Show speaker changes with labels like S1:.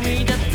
S1: 涙